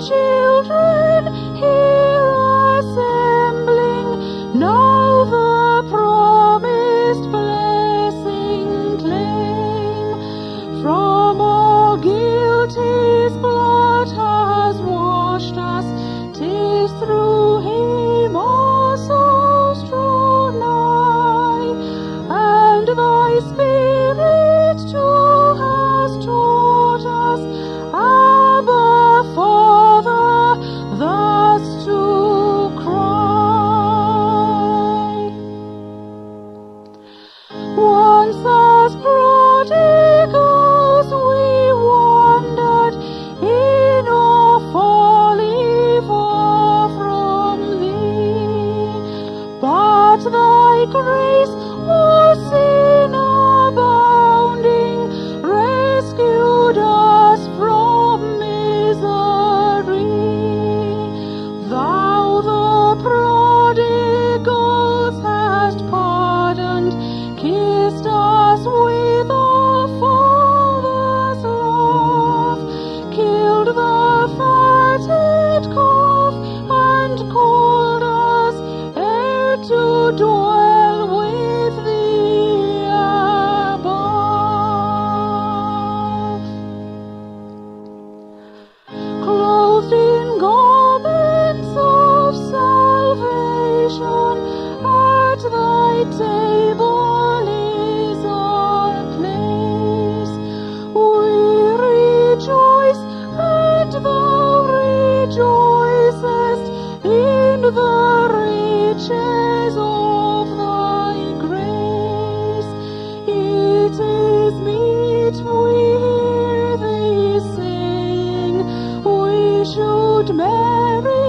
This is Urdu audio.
children. ری ریو ری رات فرنٹ چوئس گیچو ریس میچ اِسٹ میں